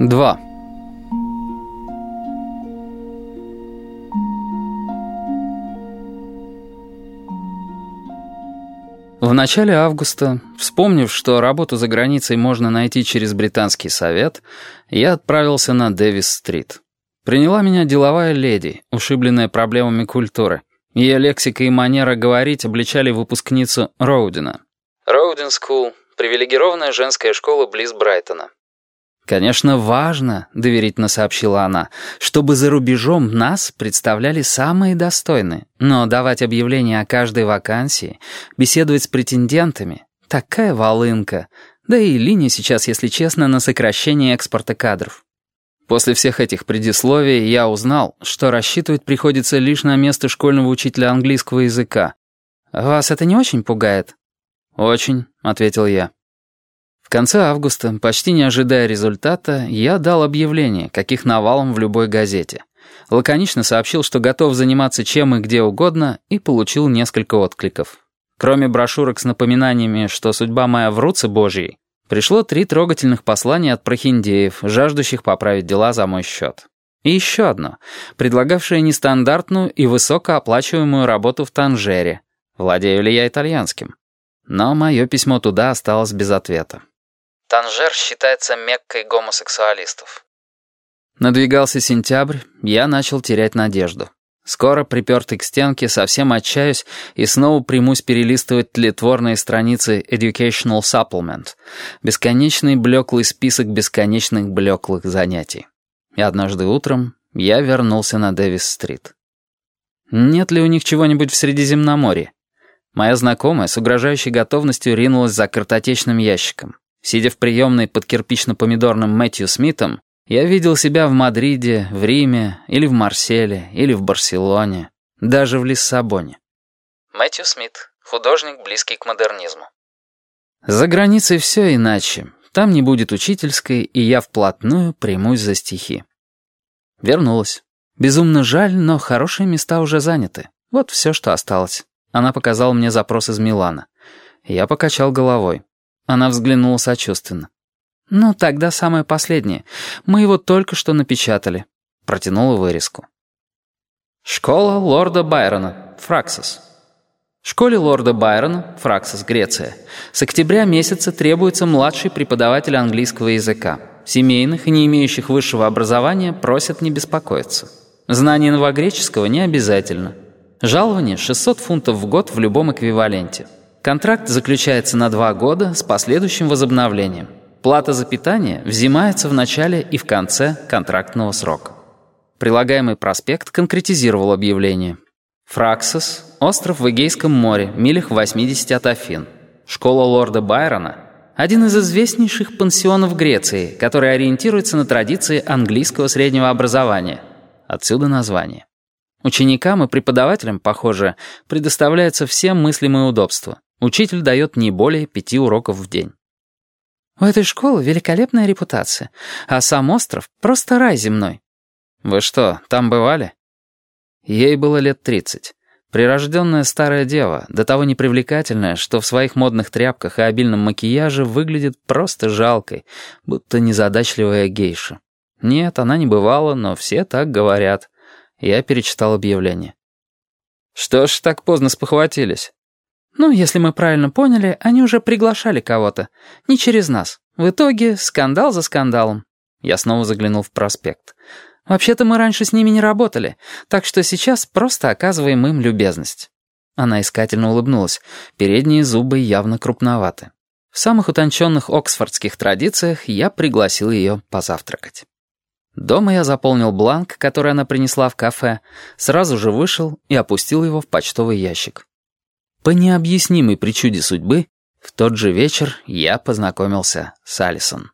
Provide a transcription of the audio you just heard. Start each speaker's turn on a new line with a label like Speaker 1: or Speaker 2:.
Speaker 1: 2. В начале августа, вспомнив, что работу за границей можно найти через британский совет, я отправился на Дэвис-стрит. Приняла меня деловая леди, ушибленная проблемами культуры. Ее лексика и манера говорить обличали выпускницу Роудина.
Speaker 2: Роудин Скул — привилегированная женская школа близ Брайтона.
Speaker 1: «Конечно, важно», — доверительно сообщила она, «чтобы за рубежом нас представляли самые достойные. Но давать объявления о каждой вакансии, беседовать с претендентами — такая волынка. Да и линия сейчас, если честно, на сокращение экспорта кадров». После всех этих предисловий я узнал, что рассчитывать приходится лишь на место школьного учителя английского языка. «Вас это не очень пугает?» «Очень», — ответил я. В конце августа, почти не ожидая результата, я дал объявление, каких навалом в любой газете. Лаконично сообщил, что готов заниматься чем и где угодно, и получил несколько откликов. Кроме брошюрок с напоминаниями, что судьба моя в руце Божьей, пришло три трогательных послания от прохиндеев, жаждущих поправить дела за мой счет. И еще одно, предлагавшее нестандартную и высокооплачиваемую работу в Танжере. Владею ли я итальянским? Но мое письмо туда осталось без ответа.
Speaker 2: Танжер считается меккой гомосексуалистов.
Speaker 1: Надвигался сентябрь, я начал терять надежду. Скоро, припертый к стенке, совсем отчаюсь и снова примусь перелистывать тлетворные страницы Educational Supplement, бесконечный блеклый список бесконечных блеклых занятий. И однажды утром я вернулся на Дэвис-стрит. Нет ли у них чего-нибудь в Средиземноморье? Моя знакомая с угрожающей готовностью ринулась за картотечным ящиком. Сидя в приемной под кирпично-помидорным Мэтью Смитом, я видел себя в Мадриде, в Риме, или в Марселе, или в Барселоне, даже в Лиссабоне.
Speaker 2: Мэтью Смит, художник, близкий к модернизму.
Speaker 1: За границей все иначе. Там не будет учительской, и я вплотную примусь за стихи. Вернулась. Безумно жаль, но хорошие места уже заняты. Вот все, что осталось. Она показала мне запрос из Милана. Я покачал головой. Она взглянула сочувственно. «Ну, тогда самое последнее. Мы его только что напечатали». Протянула вырезку. «Школа лорда Байрона. Фраксис». Школе лорда Байрона, Фраксис, Греция, с октября месяца требуется младший преподаватель английского языка. Семейных и не имеющих высшего образования просят не беспокоиться. Знание новогреческого не обязательно. Жалование 600 фунтов в год в любом эквиваленте. Контракт заключается на два года с последующим возобновлением. Плата за питание взимается в начале и в конце контрактного срока. Прилагаемый проспект конкретизировал объявление. Фраксос, остров в Эгейском море, милях 80 от Афин. Школа лорда Байрона – один из известнейших пансионов Греции, который ориентируется на традиции английского среднего образования. Отсюда название. Ученикам и преподавателям, похоже, предоставляются все мыслимые удобства. Учитель дает не более пяти уроков в день. У этой школы великолепная репутация, а сам остров — просто рай земной. Вы что, там бывали? Ей было лет тридцать. Прирожденная старая дева, до того непривлекательная, что в своих модных тряпках и обильном макияже выглядит просто жалкой, будто незадачливая гейша. Нет, она не бывала, но все так говорят. Я перечитал объявление. «Что ж так поздно спохватились?» Ну, если мы правильно поняли, они уже приглашали кого-то. Не через нас. В итоге скандал за скандалом. Я снова заглянул в проспект. Вообще-то мы раньше с ними не работали, так что сейчас просто оказываем им любезность. Она искательно улыбнулась. Передние зубы явно крупноваты. В самых утонченных оксфордских традициях я пригласил ее позавтракать. Дома я заполнил бланк, который она принесла в кафе, сразу же вышел и опустил его в почтовый ящик. По необъяснимой причуде судьбы, в тот же вечер я познакомился с Алисон.